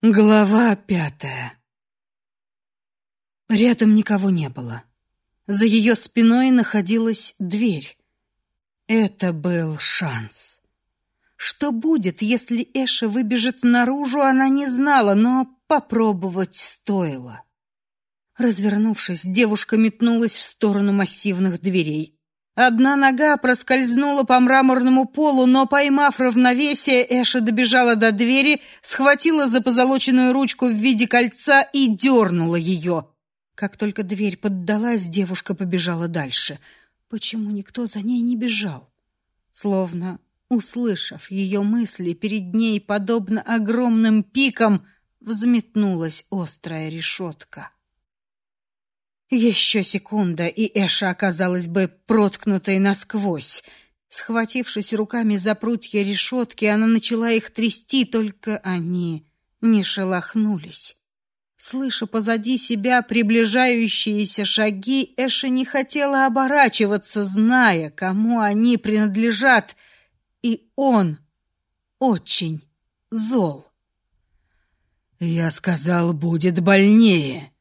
Глава пятая. Рядом никого не было. За ее спиной находилась дверь. Это был шанс. Что будет, если Эша выбежит наружу, она не знала, но попробовать стоило. Развернувшись, девушка метнулась в сторону массивных дверей. Одна нога проскользнула по мраморному полу, но, поймав равновесие, Эша добежала до двери, схватила за позолоченную ручку в виде кольца и дернула ее. Как только дверь поддалась, девушка побежала дальше. Почему никто за ней не бежал? Словно услышав ее мысли, перед ней, подобно огромным пикам, взметнулась острая решетка. Еще секунда, и Эша оказалась бы проткнутой насквозь. Схватившись руками за прутья решетки, она начала их трясти, только они не шелохнулись. Слыша позади себя приближающиеся шаги, Эша не хотела оборачиваться, зная, кому они принадлежат, и он очень зол. «Я сказал, будет больнее»,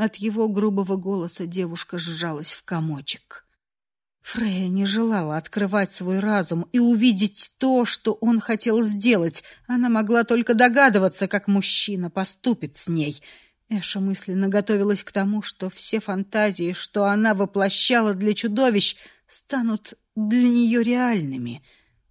от его грубого голоса девушка сжалась в комочек. Фрея не желала открывать свой разум и увидеть то, что он хотел сделать. Она могла только догадываться, как мужчина поступит с ней. Эша мысленно готовилась к тому, что все фантазии, что она воплощала для чудовищ, станут для нее реальными.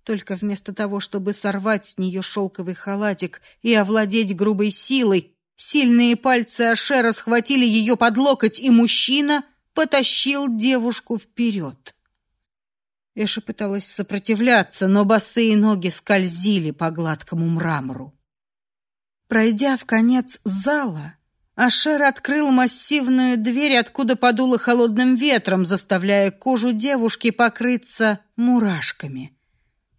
Только вместо того, чтобы сорвать с нее шелковый халатик и овладеть грубой силой, Сильные пальцы Ашера схватили ее под локоть, и мужчина потащил девушку вперед. Эша пыталась сопротивляться, но босые ноги скользили по гладкому мрамору. Пройдя в конец зала, Ашер открыл массивную дверь, откуда подуло холодным ветром, заставляя кожу девушки покрыться мурашками.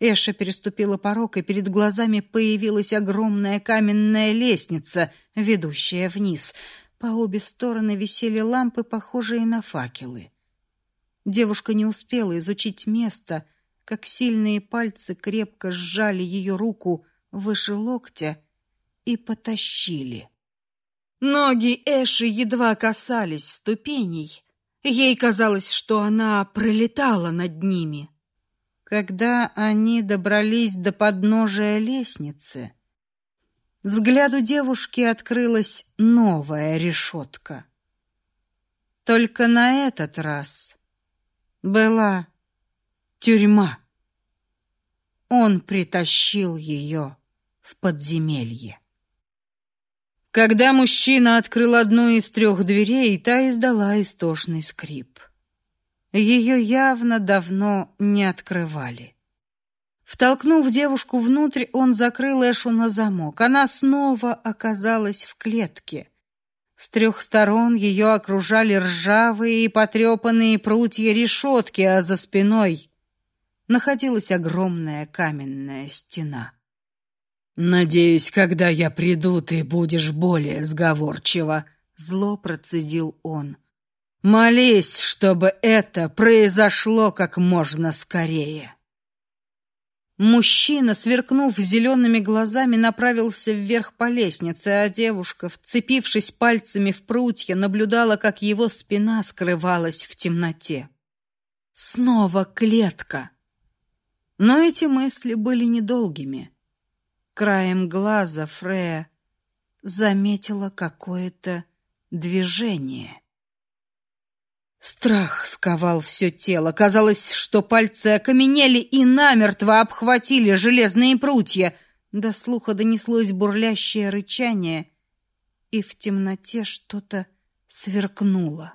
Эша переступила порог, и перед глазами появилась огромная каменная лестница, ведущая вниз. По обе стороны висели лампы, похожие на факелы. Девушка не успела изучить место, как сильные пальцы крепко сжали ее руку выше локтя и потащили. Ноги Эши едва касались ступеней. Ей казалось, что она пролетала над ними. Когда они добрались до подножия лестницы, взгляду девушки открылась новая решетка. Только на этот раз была тюрьма. Он притащил ее в подземелье. Когда мужчина открыл одну из трех дверей, та издала истошный скрип. Ее явно давно не открывали. Втолкнув девушку внутрь, он закрыл Эшу на замок. Она снова оказалась в клетке. С трех сторон ее окружали ржавые и потрепанные прутья решетки, а за спиной находилась огромная каменная стена. «Надеюсь, когда я приду, ты будешь более сговорчива», — зло процедил он. Молись, чтобы это произошло как можно скорее. Мужчина, сверкнув зелеными глазами, направился вверх по лестнице, а девушка, вцепившись пальцами в прутья, наблюдала, как его спина скрывалась в темноте. Снова клетка. Но эти мысли были недолгими. Краем глаза Фрея заметила какое-то движение. Страх сковал все тело. Казалось, что пальцы окаменели и намертво обхватили железные прутья. До слуха донеслось бурлящее рычание, и в темноте что-то сверкнуло.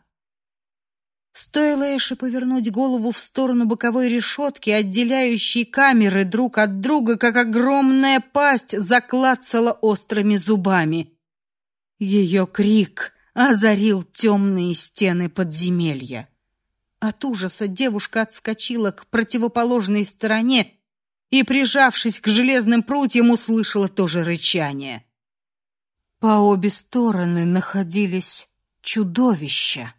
Стоило Эше повернуть голову в сторону боковой решетки, отделяющей камеры друг от друга, как огромная пасть заклацала острыми зубами. Ее крик озарил темные стены подземелья. От ужаса девушка отскочила к противоположной стороне и, прижавшись к железным прутьям, услышала тоже рычание. По обе стороны находились чудовища.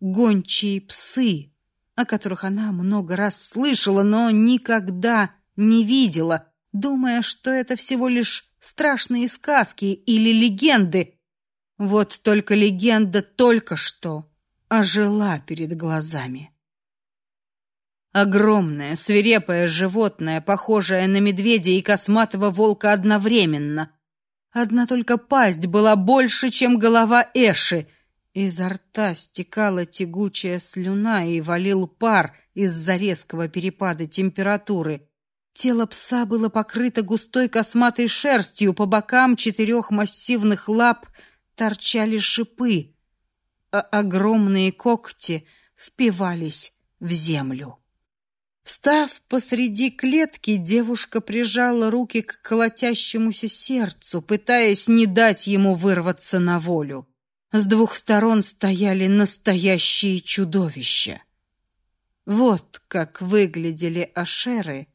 Гончие псы, о которых она много раз слышала, но никогда не видела, думая, что это всего лишь страшные сказки или легенды. Вот только легенда только что ожила перед глазами. Огромное, свирепое животное, похожее на медведя и косматого волка одновременно. Одна только пасть была больше, чем голова Эши. Изо рта стекала тягучая слюна и валил пар из-за резкого перепада температуры. Тело пса было покрыто густой косматой шерстью, по бокам четырех массивных лап торчали шипы, а огромные когти впивались в землю. Встав посреди клетки, девушка прижала руки к колотящемуся сердцу, пытаясь не дать ему вырваться на волю. С двух сторон стояли настоящие чудовища. Вот как выглядели ашеры,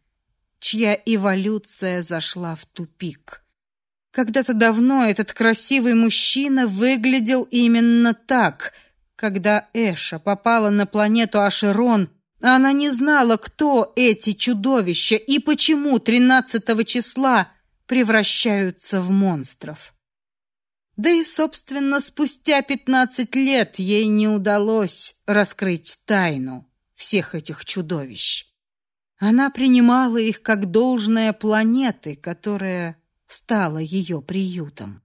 чья эволюция зашла в тупик. Когда-то давно этот красивый мужчина выглядел именно так. Когда Эша попала на планету Ашерон, она не знала, кто эти чудовища и почему тринадцатого числа превращаются в монстров. Да и, собственно, спустя пятнадцать лет ей не удалось раскрыть тайну всех этих чудовищ. Она принимала их как должное планеты, которая стала ее приютом.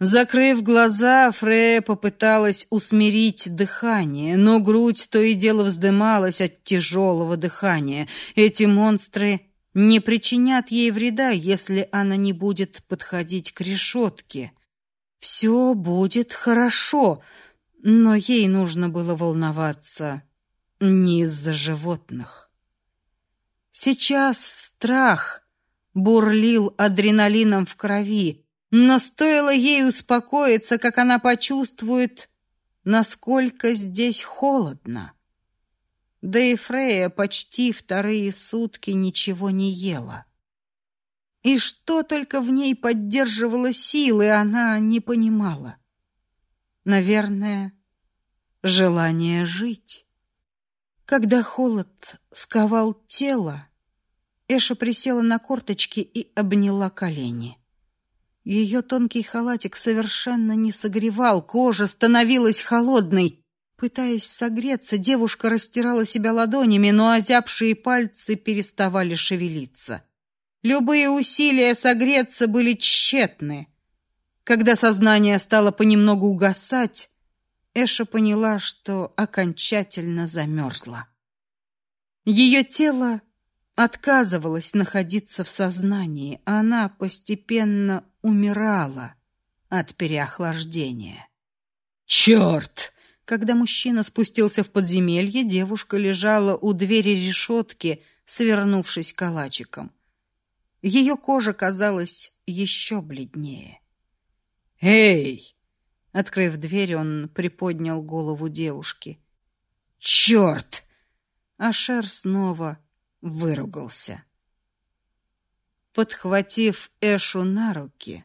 Закрыв глаза, Фрея попыталась усмирить дыхание, но грудь то и дело вздымалась от тяжелого дыхания. Эти монстры не причинят ей вреда, если она не будет подходить к решетке. Все будет хорошо, но ей нужно было волноваться не из-за животных. Сейчас страх бурлил адреналином в крови, но стоило ей успокоиться, как она почувствует, насколько здесь холодно. Да и Фрея почти вторые сутки ничего не ела. И что только в ней поддерживало силы, она не понимала. Наверное, желание жить. Когда холод сковал тело, Эша присела на корточки и обняла колени. Ее тонкий халатик совершенно не согревал, кожа становилась холодной. Пытаясь согреться, девушка растирала себя ладонями, но озябшие пальцы переставали шевелиться. Любые усилия согреться были тщетны. Когда сознание стало понемногу угасать, Эша поняла, что окончательно замерзла. Ее тело отказывалось находиться в сознании, она постепенно умирала от переохлаждения. «Черт!» Когда мужчина спустился в подземелье, девушка лежала у двери решетки, свернувшись калачиком. Ее кожа казалась еще бледнее. «Эй!» Открыв дверь, он приподнял голову девушки. «Черт!» Ашер снова выругался. Подхватив Эшу на руки,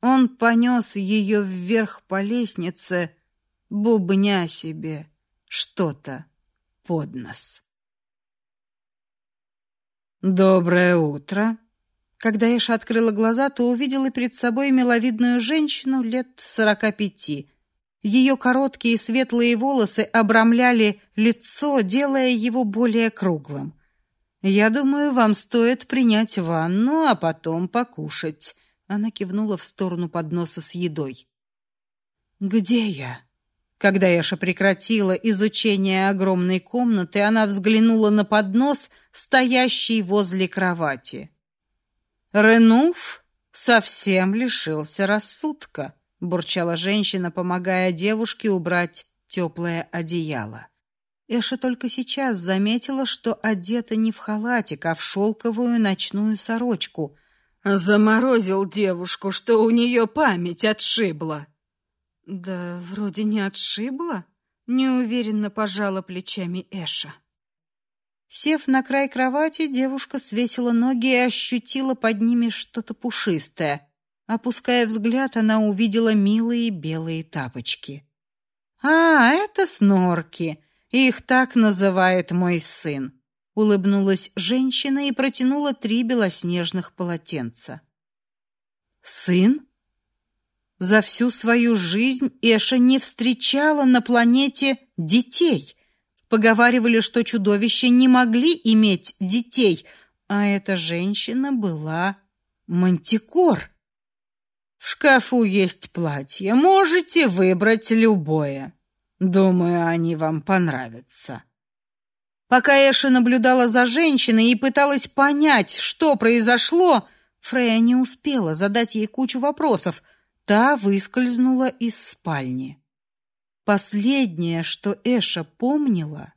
он понес ее вверх по лестнице, бубня себе что-то под нос. Доброе утро. Когда Эша открыла глаза, то увидела перед собой миловидную женщину лет сорока пяти. Ее короткие светлые волосы обрамляли лицо, делая его более круглым. Я думаю, вам стоит принять ванну, а потом покушать. Она кивнула в сторону подноса с едой. Где я? Когда Яша прекратила изучение огромной комнаты, она взглянула на поднос, стоящий возле кровати. Ренуф совсем лишился рассудка, бурчала женщина, помогая девушке убрать теплое одеяло. Эша только сейчас заметила, что одета не в халатик, а в шелковую ночную сорочку. Заморозил девушку, что у нее память отшибла. Да, вроде не отшибла, неуверенно пожала плечами Эша. Сев на край кровати, девушка свесила ноги и ощутила под ними что-то пушистое. Опуская взгляд, она увидела милые белые тапочки. А, это снорки. Их так называет мой сын. улыбнулась женщина и протянула три белоснежных полотенца. Сын? За всю свою жизнь Эша не встречала на планете детей. Поговаривали, что чудовища не могли иметь детей, а эта женщина была мантикор. В шкафу есть платье, можете выбрать любое. Думаю, они вам понравятся. Пока Эша наблюдала за женщиной и пыталась понять, что произошло, Фрея не успела задать ей кучу вопросов. Та выскользнула из спальни. Последнее, что Эша помнила,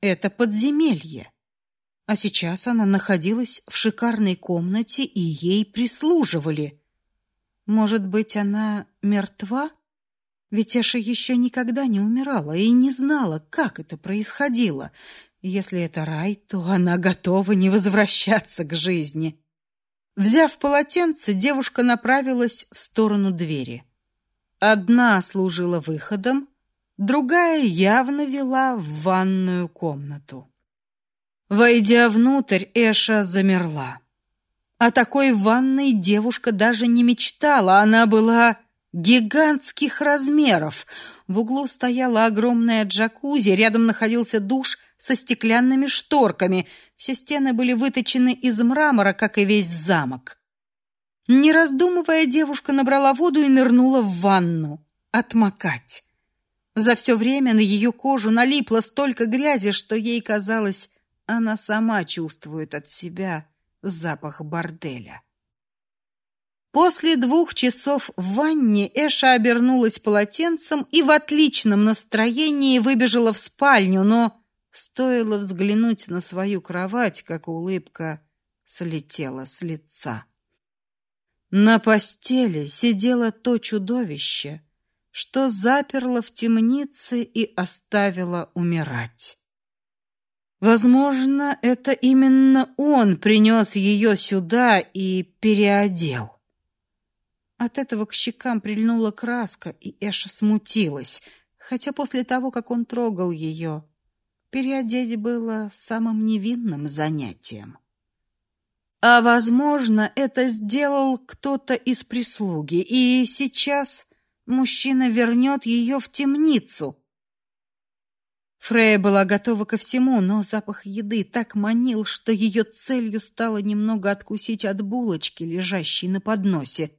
это подземелье. А сейчас она находилась в шикарной комнате, и ей прислуживали. Может быть, она мертва? Ведь Эша еще никогда не умирала и не знала, как это происходило. Если это рай, то она готова не возвращаться к жизни. Взяв полотенце, девушка направилась в сторону двери. Одна служила выходом, другая явно вела в ванную комнату. Войдя внутрь, Эша замерла. О такой ванной девушка даже не мечтала, она была гигантских размеров. В углу стояла огромная джакузи, рядом находился душ со стеклянными шторками. Все стены были выточены из мрамора, как и весь замок. Не раздумывая, девушка набрала воду и нырнула в ванну отмокать. За все время на ее кожу налипло столько грязи, что ей казалось, она сама чувствует от себя запах борделя. После двух часов в ванне Эша обернулась полотенцем и в отличном настроении выбежала в спальню, но стоило взглянуть на свою кровать, как улыбка слетела с лица. На постели сидело то чудовище, что заперло в темнице и оставило умирать. Возможно, это именно он принес ее сюда и переодел. От этого к щекам прильнула краска, и Эша смутилась, хотя после того, как он трогал ее, переодеть было самым невинным занятием. А возможно, это сделал кто-то из прислуги, и сейчас мужчина вернет ее в темницу. Фрея была готова ко всему, но запах еды так манил, что ее целью стало немного откусить от булочки, лежащей на подносе.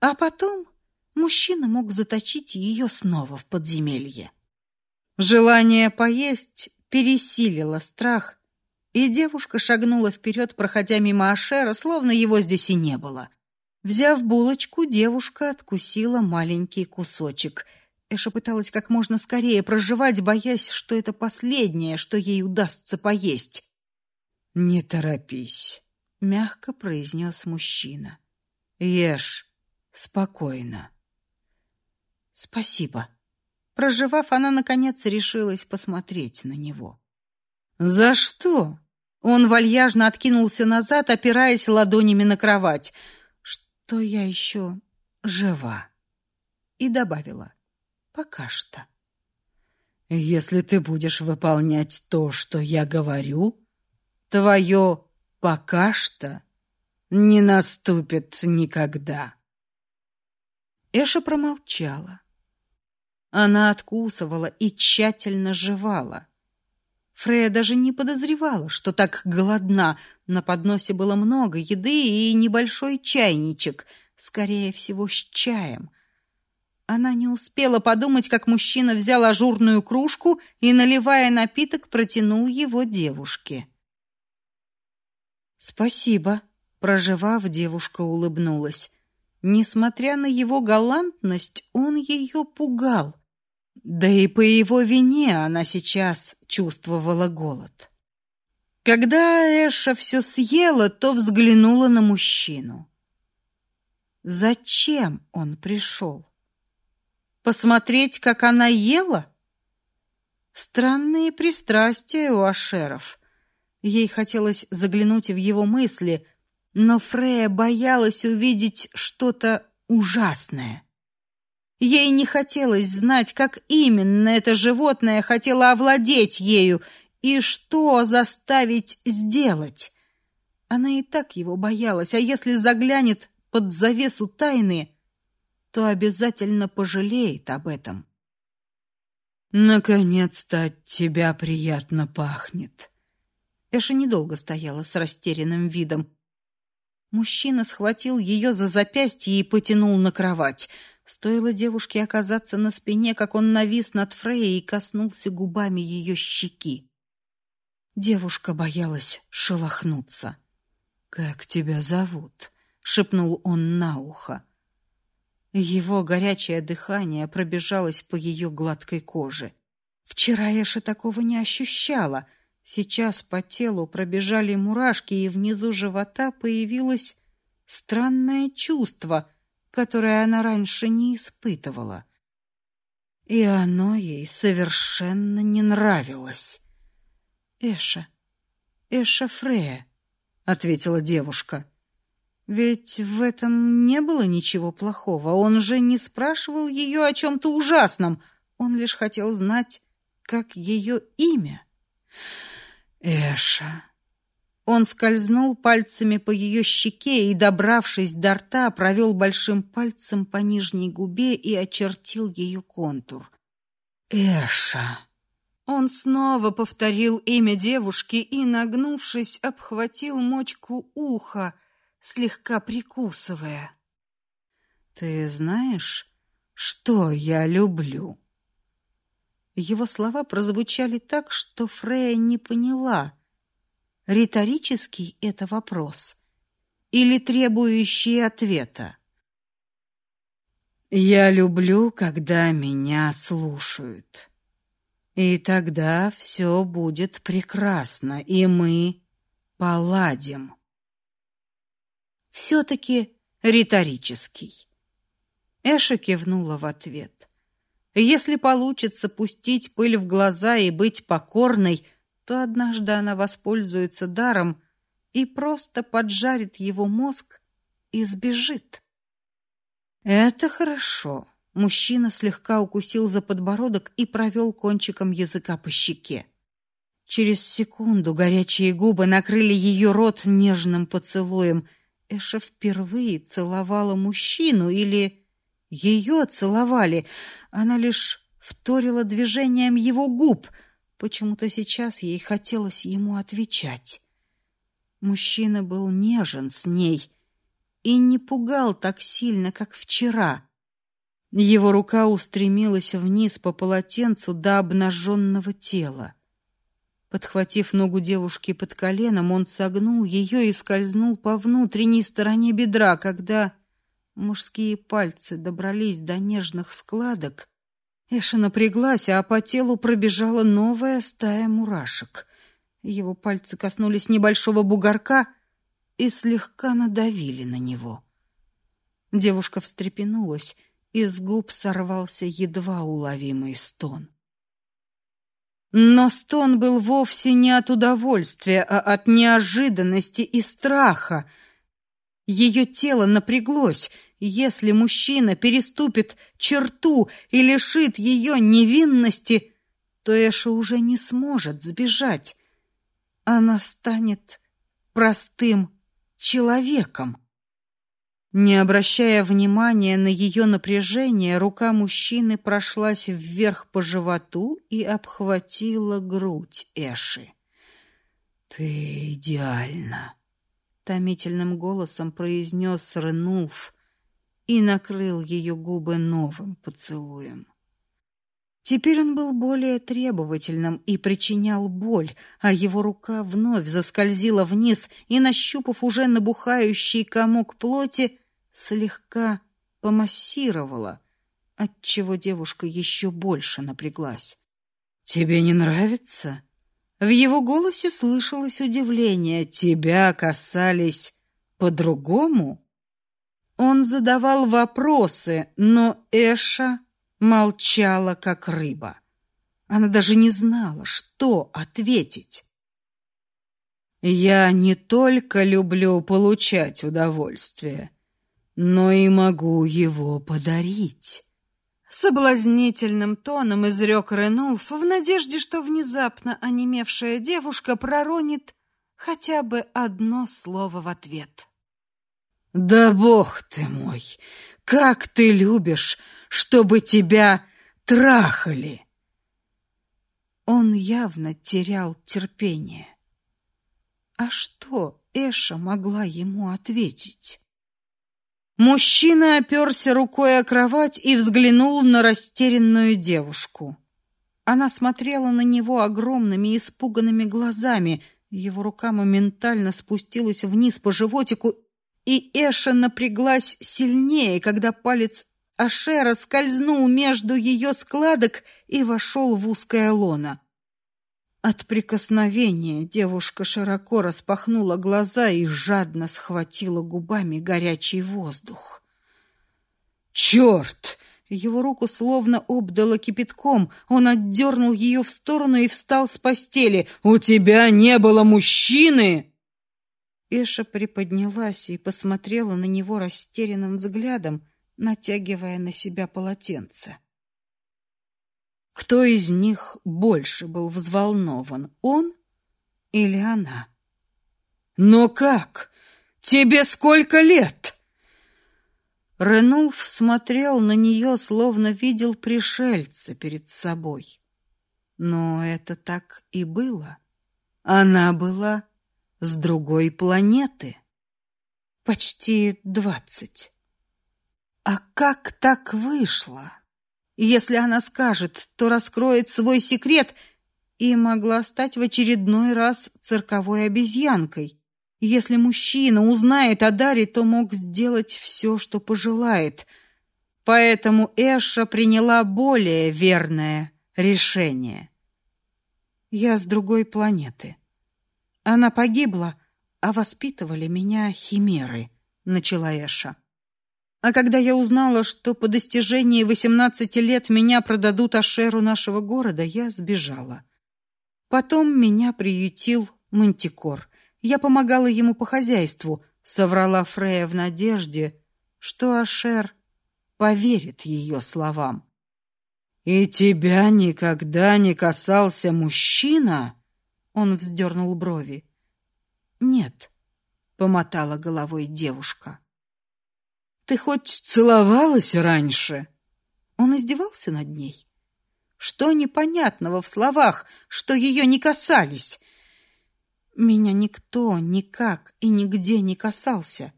А потом мужчина мог заточить ее снова в подземелье. Желание поесть пересилило страх, и девушка шагнула вперед, проходя мимо Ашера, словно его здесь и не было. Взяв булочку, девушка откусила маленький кусочек. Эша пыталась как можно скорее проживать, боясь, что это последнее, что ей удастся поесть. «Не торопись», — мягко произнес мужчина. «Ешь, спокойно. Спасибо. Проживав, она наконец решилась посмотреть на него. За что? Он вальяжно откинулся назад, опираясь ладонями на кровать. Что я еще жива. И добавила: пока что. Если ты будешь выполнять то, что я говорю, твое пока что не наступит никогда. Эша промолчала. Она откусывала и тщательно жевала. Фрея даже не подозревала, что так голодна. На подносе было много еды и небольшой чайничек, скорее всего, с чаем. Она не успела подумать, как мужчина взял ажурную кружку и, наливая напиток, протянул его девушке. «Спасибо», — прожевав, девушка улыбнулась. Несмотря на его галантность, он ее пугал. Да и по его вине она сейчас чувствовала голод. Когда Эша все съела, то взглянула на мужчину. Зачем он пришел? Посмотреть, как она ела? Странные пристрастия у Ашеров. Ей хотелось заглянуть в его мысли, но Фрея боялась увидеть что-то ужасное. Ей не хотелось знать, как именно это животное хотело овладеть ею, И что заставить сделать? Она и так его боялась, а если заглянет под завесу тайны, то обязательно пожалеет об этом. Наконец-то от тебя приятно пахнет. Эша недолго стояла с растерянным видом. Мужчина схватил ее за запястье и потянул на кровать. Стоило девушке оказаться на спине, как он навис над Фрейей и коснулся губами ее щеки. Девушка боялась шелохнуться. «Как тебя зовут?» — шепнул он на ухо. Его горячее дыхание пробежалось по ее гладкой коже. Вчера Эша такого не ощущала. Сейчас по телу пробежали мурашки, и внизу живота появилось странное чувство, которое она раньше не испытывала. И оно ей совершенно не нравилось. «Эша, Эша Фрея», — ответила девушка. Ведь в этом не было ничего плохого. Он же не спрашивал ее о чем-то ужасном. Он лишь хотел знать, как ее имя. Эша. Он скользнул пальцами по ее щеке и, добравшись до рта, провел большим пальцем по нижней губе и очертил ее контур. Эша. Он снова повторил имя девушки и, нагнувшись, обхватил мочку уха — слегка прикусывая. Ты знаешь, что я люблю? Его слова прозвучали так, что Фрея не поняла, риторический это вопрос или требующий ответа. Я люблю, когда меня слушают. И тогда все будет прекрасно, и мы поладим все-таки риторический. Эша кивнула в ответ. Если получится пустить пыль в глаза и быть покорной, то однажды она воспользуется даром и просто поджарит его мозг и сбежит. Это хорошо. Мужчина слегка укусил за подбородок и провел кончиком языка по щеке. Через секунду горячие губы накрыли ее рот нежным поцелуем, Эша впервые целовала мужчину или ее целовали. Она лишь вторила движением его губ. Почему-то сейчас ей хотелось ему отвечать. Мужчина был нежен с ней и не пугал так сильно, как вчера. Его рука устремилась вниз по полотенцу до обнаженного тела. Подхватив ногу девушки под коленом, он согнул ее и скользнул по внутренней стороне бедра, когда мужские пальцы добрались до нежных складок. Эша напряглась, а по телу пробежала новая стая мурашек. Его пальцы коснулись небольшого бугорка и слегка надавили на него. Девушка встрепенулась, и с губ сорвался едва уловимый стон. Но стон был вовсе не от удовольствия, а от неожиданности и страха. Ее тело напряглось. Если мужчина переступит черту и лишит ее невинности, то Эша уже не сможет сбежать. Она станет простым человеком. Не обращая внимания на ее напряжение, рука мужчины прошлась вверх по животу и обхватила грудь Эши. Ты идеальна, томительным голосом произнес Ренулф и накрыл ее губы новым поцелуем. Теперь он был более требовательным и причинял боль, а его рука вновь заскользила вниз и, нащупав уже набухающий комок плоти, слегка помассировала, отчего девушка еще больше напряглась. «Тебе не нравится?» В его голосе слышалось удивление. «Тебя касались по-другому?» Он задавал вопросы, но Эша молчала, как рыба. Она даже не знала, что ответить. Я не только люблю получать удовольствие, но и могу его подарить, Соблазнительным тоном изрек Ренулф в надежде, что внезапно онемевшая девушка проронит хотя бы одно слово в ответ. «Да бог ты мой! Как ты любишь, чтобы тебя трахали!» Он явно терял терпение. А что Эша могла ему ответить? Мужчина оперся рукой о кровать и взглянул на растерянную девушку. Она смотрела на него огромными испуганными глазами. Его рука моментально спустилась вниз по животику, и Эша напряглась сильнее, когда палец Ашера скользнул между ее складок и вошел в узкое лоно. От прикосновения девушка широко распахнула глаза и жадно схватила губами горячий воздух. «Черт!» Его руку словно обдало кипятком. Он отдернул ее в сторону и встал с постели. «У тебя не было мужчины!» Эша приподнялась и посмотрела на него растерянным взглядом, натягивая на себя полотенце. Кто из них больше был взволнован, он или она? Но как? Тебе сколько лет? Ренулф смотрел на нее, словно видел пришельца перед собой. Но это так и было. Она была с другой планеты. Почти двадцать. А как так вышло? Если она скажет, то раскроет свой секрет и могла стать в очередной раз цирковой обезьянкой. Если мужчина узнает о Даре, то мог сделать все, что пожелает. Поэтому Эша приняла более верное решение. Я с другой планеты. Она погибла, а воспитывали меня химеры, начала Эша. А когда я узнала, что по достижении 18 лет меня продадут Ашеру нашего города, я сбежала. Потом меня приютил Мантикор. Я помогала ему по хозяйству, соврала Фрея в надежде, что Ашер поверит ее словам. И тебя никогда не касался мужчина? Он вздернул брови. Нет, помотала головой девушка. Ты хоть целовалась раньше? Он издевался над ней. Что непонятного в словах, что ее не касались? Меня никто никак и нигде не касался.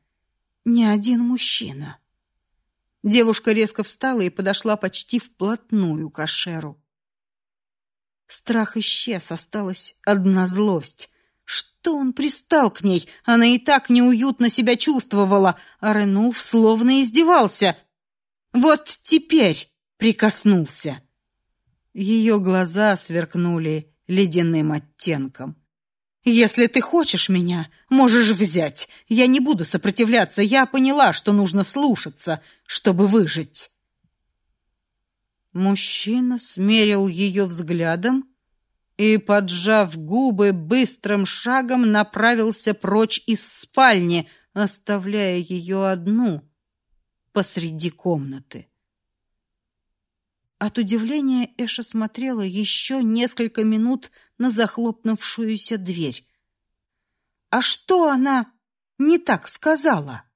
Ни один мужчина. Девушка резко встала и подошла почти вплотную к Ашеру. Страх исчез, осталась одна злость. Что он пристал к ней? Она и так неуютно себя чувствовала, а Ренуф словно издевался. Вот теперь прикоснулся. Ее глаза сверкнули ледяным оттенком. Если ты хочешь меня, можешь взять. Я не буду сопротивляться. Я поняла, что нужно слушаться, чтобы выжить. Мужчина смерил ее взглядом и, поджав губы, быстрым шагом направился прочь из спальни, оставляя ее одну посреди комнаты. От удивления Эша смотрела еще несколько минут на захлопнувшуюся дверь. А что она не так сказала?